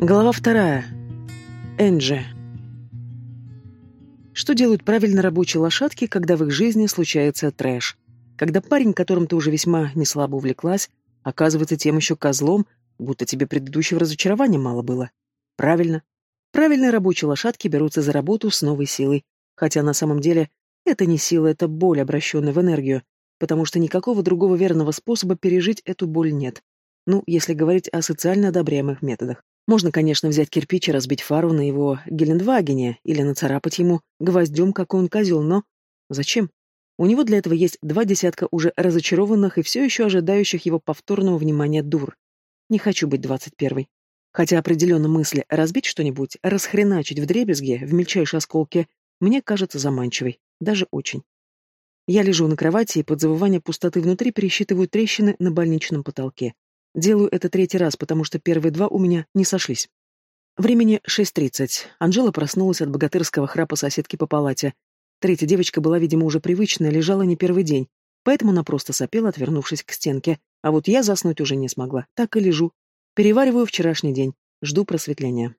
Глава вторая. Энджи. Что делают правильно рабочие лошадки, когда в их жизни случается трэш? Когда парень, которым ты уже весьма неслабо увлеклась, оказывается тем еще козлом, будто тебе предыдущего разочарования мало было. Правильно. Правильные рабочие лошадки берутся за работу с новой силой, хотя на самом деле это не сила, это боль, обращенная в энергию, потому что никакого другого верного способа пережить эту боль нет. Ну, если говорить о социально одобряемых методах. Можно, конечно, взять кирпич и разбить фару на его Гелендвагене или нацарапать ему гвоздем, какой он козел, но... Зачем? У него для этого есть два десятка уже разочарованных и все еще ожидающих его повторного внимания дур. Не хочу быть двадцать первой. Хотя определенно мысли разбить что-нибудь, расхреначить в дребезге, в мельчайшие осколки, мне кажется заманчивой, даже очень. Я лежу на кровати и под завывание пустоты внутри пересчитываю трещины на больничном потолке. Делаю это третий раз, потому что первые два у меня не сошлись. Времени 6.30. Анжела проснулась от богатырского храпа соседки по палате. Третья девочка была, видимо, уже привычная, лежала не первый день, поэтому она просто сопела, отвернувшись к стенке. А вот я заснуть уже не смогла. Так и лежу. Перевариваю вчерашний день. Жду просветления.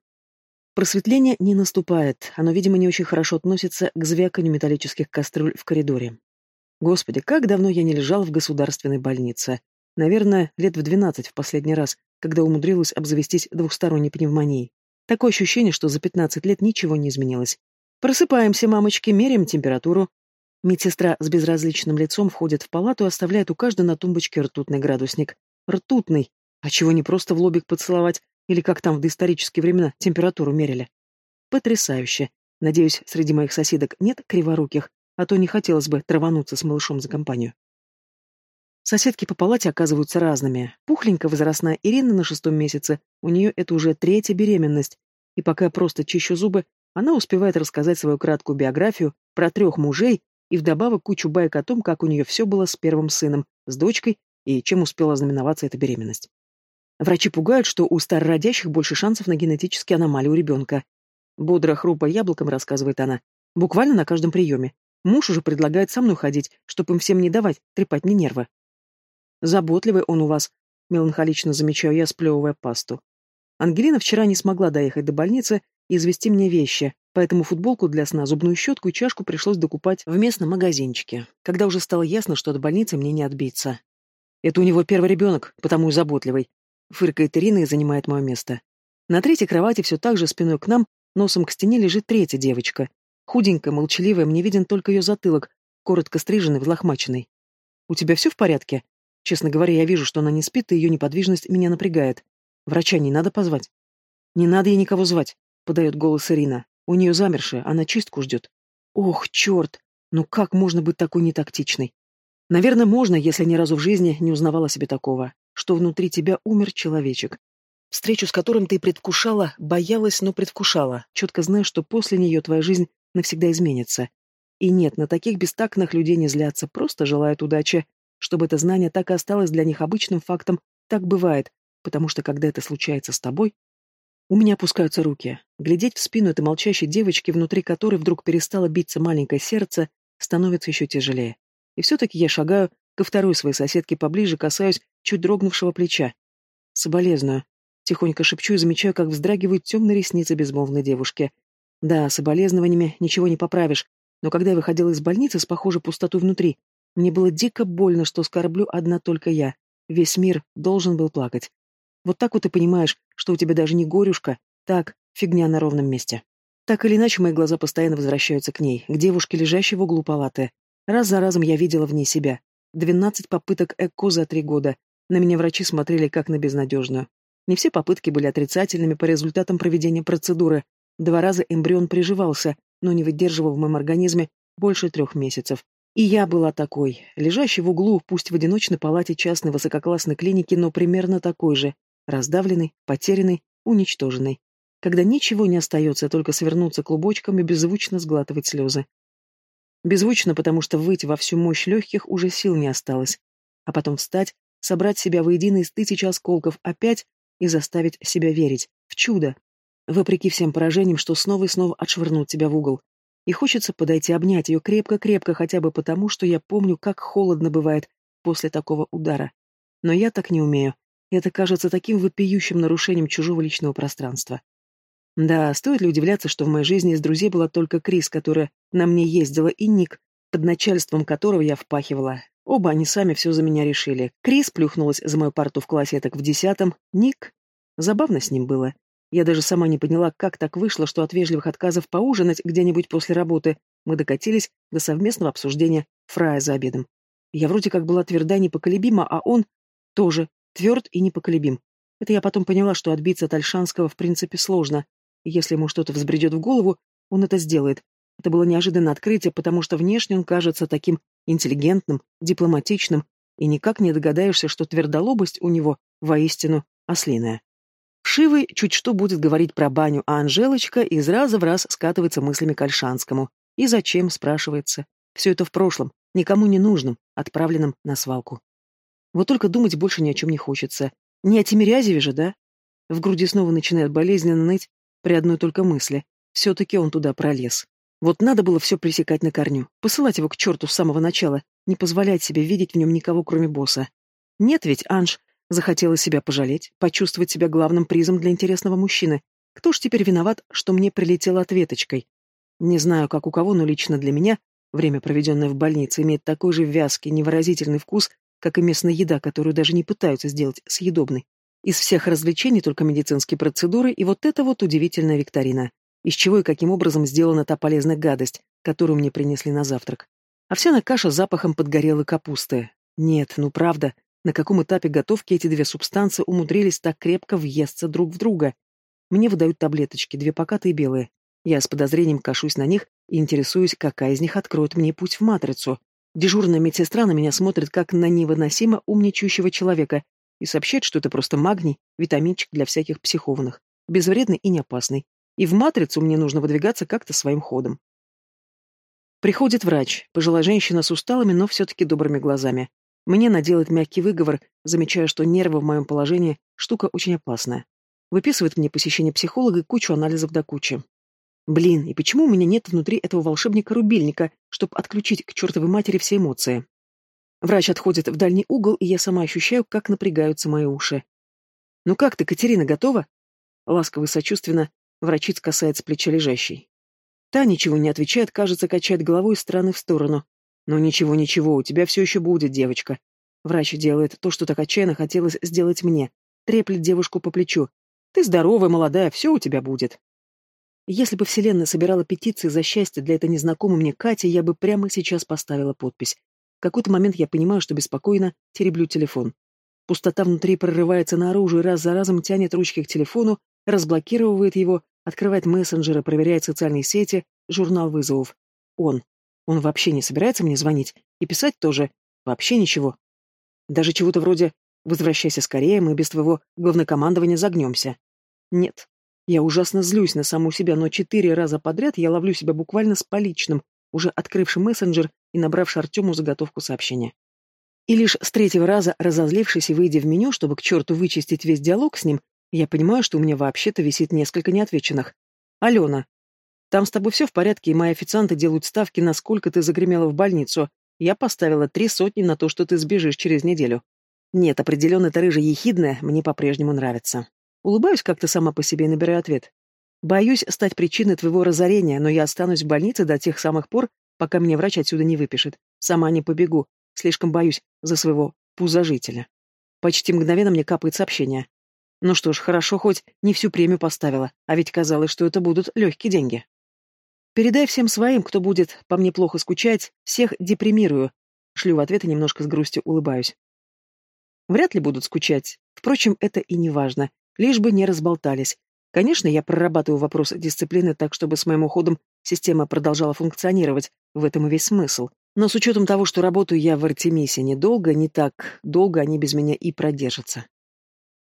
Просветление не наступает. Оно, видимо, не очень хорошо относится к звяканью металлических кастрюль в коридоре. Господи, как давно я не лежал в государственной больнице. Наверное, лет в двенадцать в последний раз, когда умудрилась обзавестись двухсторонней пневмонией. Такое ощущение, что за пятнадцать лет ничего не изменилось. Просыпаемся, мамочки, меряем температуру. Медсестра с безразличным лицом входит в палату и оставляет у каждой на тумбочке ртутный градусник. Ртутный. А чего не просто в лобик поцеловать, или как там в доисторические времена температуру мерили? Потрясающе. Надеюсь, среди моих соседок нет криворуких, а то не хотелось бы травануться с малышом за компанию. Соседки по палате оказываются разными. Пухленькая возрастная Ирина на шестом месяце, у нее это уже третья беременность. И пока я просто чищу зубы, она успевает рассказать свою краткую биографию про трех мужей и вдобавок кучу байк о том, как у нее все было с первым сыном, с дочкой и чем успела знаменоваться эта беременность. Врачи пугают, что у старородящих больше шансов на генетические аномалии у ребенка. Бодро хрупая яблоком, рассказывает она. Буквально на каждом приеме. Муж уже предлагает со мной ходить, чтобы им всем не давать, трепать мне нервы. Заботливый он у вас, меланхолично замечаю я, сплевывая пасту. Ангелина вчера не смогла доехать до больницы и извести мне вещи, поэтому футболку для сна, зубную щетку и чашку пришлось докупать в местном магазинчике, когда уже стало ясно, что от больницы мне не отбиться. Это у него первый ребенок, потому и заботливый. Фыркает Ирина и занимает мое место. На третьей кровати все так же спиной к нам, носом к стене лежит третья девочка. Худенькая, молчаливая, мне виден только ее затылок, коротко стриженный, взлохмаченный. «У тебя все в порядке?» Честно говоря, я вижу, что она не спит, и ее неподвижность меня напрягает. Врача не надо позвать. Не надо ей никого звать, подает голос Ирина. У нее замершая, она чистку ждет. Ох, черт! Ну как можно быть такой нетактичной? Наверное, можно, если ни разу в жизни не узнавала себе такого, что внутри тебя умер человечек. Встречу с которым ты предвкушала, боялась, но предвкушала, четко зная, что после нее твоя жизнь навсегда изменится. И нет, на таких бестактных людей не злятся, просто желают удачи, чтобы это знание так и осталось для них обычным фактом, так бывает, потому что когда это случается с тобой, у меня опускаются руки. Глядеть в спину этой молчащей девочки, внутри которой вдруг перестало биться маленькое сердце, становится еще тяжелее. И все-таки я шагаю ко второй своей соседке поближе, касаюсь чуть дрогнувшего плеча. Соболезную. Тихонько шепчу и замечаю, как вздрагивают темные ресницы безмолвной девушки. Да, соболезнованиями ничего не поправишь, но когда я выходила из больницы с похожей пустотой внутри, мне было дико больно, что скорблю одна только я. Весь мир должен был плакать. Вот так вот ты понимаешь, что у тебя даже не горюшка, так, фигня на ровном месте. Так или иначе, мои глаза постоянно возвращаются к ней, к девушке, лежащей в углу палаты. Раз за разом я видела в ней себя. Двенадцать попыток ЭКО за три года. На меня врачи смотрели как на безнадежную. Не все попытки были отрицательными по результатам проведения процедуры. Два раза эмбрион приживался, но не выдерживал в моем организме больше трех месяцев. И я была такой, лежащей в углу, пусть в одиночной палате частной высококлассной клиники, но примерно такой же, раздавленный, потерянный, уничтоженный. Когда ничего не остается, только свернуться клубочком и беззвучно сглатывать слезы. Беззвучно, потому что выйти во всю мощь легких уже сил не осталось. А потом встать, собрать себя воедино из тысячи осколков опять и заставить себя верить в чудо. Вопреки всем поражениям, что снова и снова отшвырнут тебя в угол, и хочется подойти обнять ее крепко-крепко, хотя бы потому, что я помню, как холодно бывает после такого удара. Но я так не умею. Это кажется таким вопиющим нарушением чужого личного пространства. Да, стоит ли удивляться, что в моей жизни из друзей была только Крис, которая на мне ездила, и Ник, под начальством которого я впахивала. Оба они сами все за меня решили. Крис плюхнулась за мою парту в классе так в десятом. Ник... Забавно с ним было. Я даже сама не поняла, как так вышло, что от вежливых отказов поужинать где-нибудь после работы мы докатились до совместного обсуждения фрая за обедом. Я вроде как была тверда и непоколебима, а он тоже тверд и непоколебим. Это я потом поняла, что отбиться от Альшанского в принципе сложно. Если ему что-то взбредет в голову, он это сделает. Это было неожиданное открытие, потому что внешне он кажется таким интеллигентным, дипломатичным, и никак не догадаешься, что твердолобость у него воистину ослиная. Шивый чуть что будет говорить про баню, а Анжелочка из раза в раз скатывается мыслями к Альшанскому. И зачем, спрашивается. Все это в прошлом, никому не нужным, отправленным на свалку. Вот только думать больше ни о чем не хочется. Не о Тимирязеве же, да? В груди снова начинает болезненно ныть при одной только мысли. Все-таки он туда пролез. Вот надо было все пресекать на корню, посылать его к черту с самого начала, не позволять себе видеть в нем никого, кроме босса. Нет ведь, Анж, Захотела себя пожалеть, почувствовать себя главным призом для интересного мужчины. Кто ж теперь виноват, что мне прилетело ответочкой? Не знаю, как у кого, но лично для меня время, проведенное в больнице, имеет такой же вязкий, невыразительный вкус, как и местная еда, которую даже не пытаются сделать съедобной. Из всех развлечений только медицинские процедуры и вот эта вот удивительная викторина. Из чего и каким образом сделана та полезная гадость, которую мне принесли на завтрак. Овсяная каша с запахом подгорелой капусты. Нет, ну правда, на каком этапе готовки эти две субстанции умудрились так крепко въесться друг в друга? Мне выдают таблеточки, две покатые белые. Я с подозрением кашусь на них и интересуюсь, какая из них откроет мне путь в матрицу. Дежурная медсестра на меня смотрит как на невыносимо умничающего человека и сообщает, что это просто магний, витаминчик для всяких психованных, безвредный и не опасный. И в матрицу мне нужно выдвигаться как-то своим ходом. Приходит врач, пожилая женщина с усталыми, но все-таки добрыми глазами. Мне она делает мягкий выговор, замечая, что нервы в моем положении – штука очень опасная. Выписывает мне посещение психолога и кучу анализов до кучи. Блин, и почему у меня нет внутри этого волшебника-рубильника, чтобы отключить к чертовой матери все эмоции? Врач отходит в дальний угол, и я сама ощущаю, как напрягаются мои уши. «Ну как ты, Катерина, готова?» Ласково и сочувственно врачиц касается плеча лежащей. Та ничего не отвечает, кажется, качает головой из стороны в сторону. «Ну ничего, ничего, у тебя все еще будет, девочка». Врач делает то, что так отчаянно хотелось сделать мне. Треплет девушку по плечу. «Ты здоровая, молодая, все у тебя будет». Если бы Вселенная собирала петиции за счастье для этой незнакомой мне Кати, я бы прямо сейчас поставила подпись. В какой-то момент я понимаю, что беспокойно тереблю телефон. Пустота внутри прорывается наружу и раз за разом тянет ручки к телефону, разблокировывает его, открывает мессенджеры, проверяет социальные сети, журнал вызовов. Он. Он вообще не собирается мне звонить. И писать тоже. Вообще ничего. Даже чего-то вроде «Возвращайся скорее, мы без твоего главнокомандования загнемся». Нет. Я ужасно злюсь на саму себя, но четыре раза подряд я ловлю себя буквально с поличным, уже открывший мессенджер и набравший Артему заготовку сообщения. И лишь с третьего раза, разозлившись и выйдя в меню, чтобы к черту вычистить весь диалог с ним, я понимаю, что у меня вообще-то висит несколько неотвеченных. «Алена, там с тобой все в порядке, и мои официанты делают ставки, насколько ты загремела в больницу. Я поставила три сотни на то, что ты сбежишь через неделю. Нет, определенно эта рыжая ехидная мне по-прежнему нравится. Улыбаюсь как-то сама по себе и набираю ответ. Боюсь стать причиной твоего разорения, но я останусь в больнице до тех самых пор, пока меня врач отсюда не выпишет. Сама не побегу. Слишком боюсь за своего пузожителя. Почти мгновенно мне капает сообщение. Ну что ж, хорошо, хоть не всю премию поставила, а ведь казалось, что это будут легкие деньги. Передай всем своим, кто будет по мне плохо скучать, всех депримирую. Шлю в ответ и немножко с грустью улыбаюсь. Вряд ли будут скучать. Впрочем, это и не важно. Лишь бы не разболтались. Конечно, я прорабатываю вопрос дисциплины так, чтобы с моим уходом система продолжала функционировать. В этом и весь смысл. Но с учетом того, что работаю я в Артемисе недолго, не так долго они без меня и продержатся.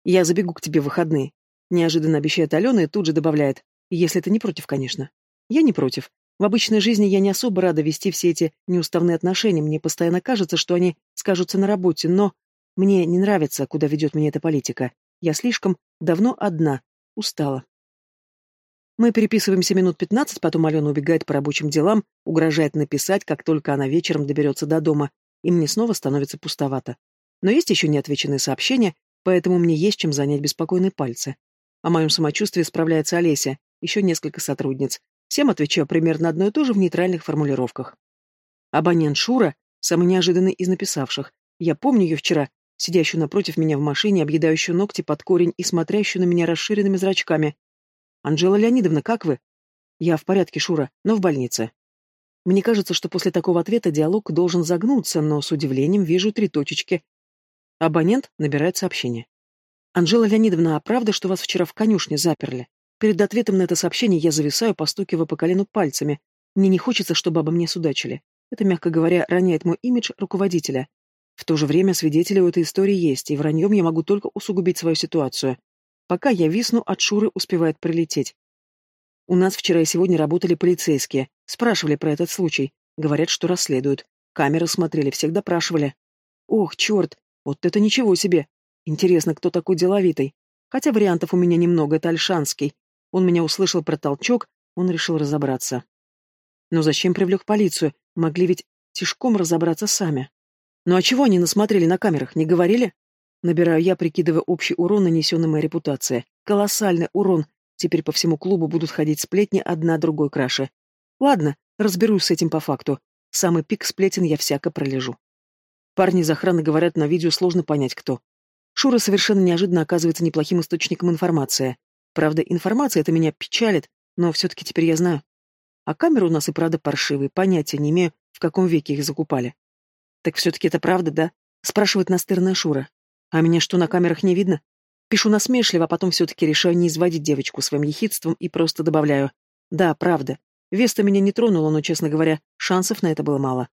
Я забегу к тебе в выходные. Неожиданно обещает Алена и тут же добавляет. Если ты не против, конечно. Я не против. В обычной жизни я не особо рада вести все эти неуставные отношения, мне постоянно кажется, что они скажутся на работе, но мне не нравится, куда ведет меня эта политика. Я слишком давно одна, устала. Мы переписываемся минут пятнадцать, потом Алена убегает по рабочим делам, угрожает написать, как только она вечером доберется до дома, и мне снова становится пустовато. Но есть еще неотвеченные сообщения, поэтому мне есть чем занять беспокойные пальцы. О моем самочувствии справляется Олеся, еще несколько сотрудниц. Всем отвечаю примерно одно и то же в нейтральных формулировках. Абонент Шура, самый неожиданный из написавших. Я помню ее вчера, сидящую напротив меня в машине, объедающую ногти под корень и смотрящую на меня расширенными зрачками. «Анжела Леонидовна, как вы?» «Я в порядке, Шура, но в больнице». Мне кажется, что после такого ответа диалог должен загнуться, но с удивлением вижу три точечки. Абонент набирает сообщение. «Анжела Леонидовна, а правда, что вас вчера в конюшне заперли?» Перед ответом на это сообщение я зависаю, постукивая по колену пальцами. Мне не хочется, чтобы обо мне судачили. Это, мягко говоря, роняет мой имидж руководителя. В то же время свидетели у этой истории есть, и враньем я могу только усугубить свою ситуацию. Пока я висну, от Шуры успевает прилететь. У нас вчера и сегодня работали полицейские. Спрашивали про этот случай. Говорят, что расследуют. Камеры смотрели, всех допрашивали. Ох, черт, вот это ничего себе. Интересно, кто такой деловитый. Хотя вариантов у меня немного, это Альшанский. Он меня услышал про толчок, он решил разобраться. Но зачем привлек полицию? Могли ведь тишком разобраться сами. Ну а чего они насмотрели на камерах, не говорили? Набираю я, прикидывая общий урон, нанесенный моей репутации. Колоссальный урон, Теперь по всему клубу будут ходить сплетни одна другой краше. Ладно, разберусь с этим по факту. Самый пик сплетен я всяко пролежу. Парни из охраны говорят, на видео сложно понять, кто. Шура совершенно неожиданно оказывается неплохим источником информации. Правда, информация это меня печалит, но все-таки теперь я знаю. А камеры у нас и правда паршивые, понятия не имею, в каком веке их закупали. Так все-таки это правда, да? Спрашивает настырная Шура. А меня что, на камерах не видно? Пишу насмешливо, а потом все-таки решаю не изводить девочку своим ехидством и просто добавляю. Да, правда. Веста меня не тронула, но, честно говоря, шансов на это было мало.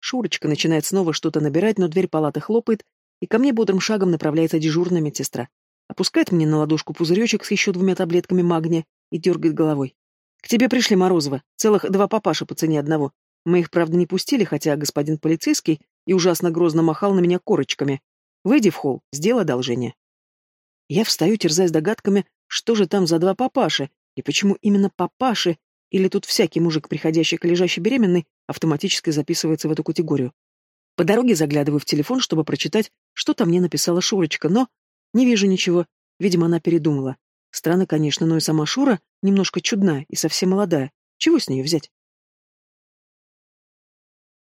Шурочка начинает снова что-то набирать, но дверь палаты хлопает, и ко мне бодрым шагом направляется дежурная медсестра. Опускает мне на ладошку пузыречек с еще двумя таблетками магния и дергает головой. «К тебе пришли, Морозова. Целых два папаши по цене одного. Мы их, правда, не пустили, хотя господин полицейский и ужасно грозно махал на меня корочками. Выйди в холл, сделай одолжение». Я встаю, терзаясь догадками, что же там за два папаши, и почему именно папаши, или тут всякий мужик, приходящий к лежащей беременной, автоматически записывается в эту категорию. По дороге заглядываю в телефон, чтобы прочитать, что там мне написала Шурочка, но не вижу ничего. Видимо, она передумала. Странно, конечно, но и сама Шура немножко чудная и совсем молодая. Чего с нее взять?